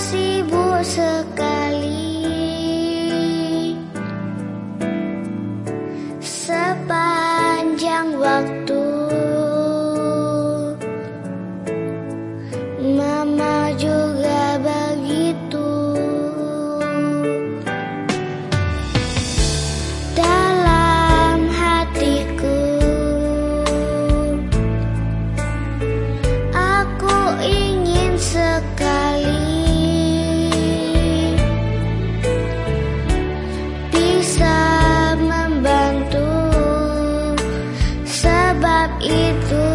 sibuk sekali. itu